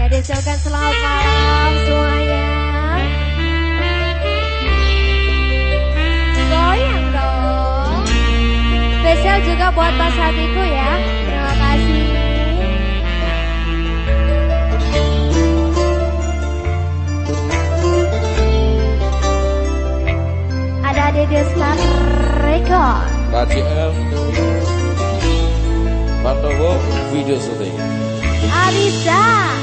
Ya disukan selamat malam semuanya. Goyang dong. Spesial juga buat pas Hatiku ya. Terima kasih. Ada Dede Star Record. KCL Pandowo Video Syuting. Arisa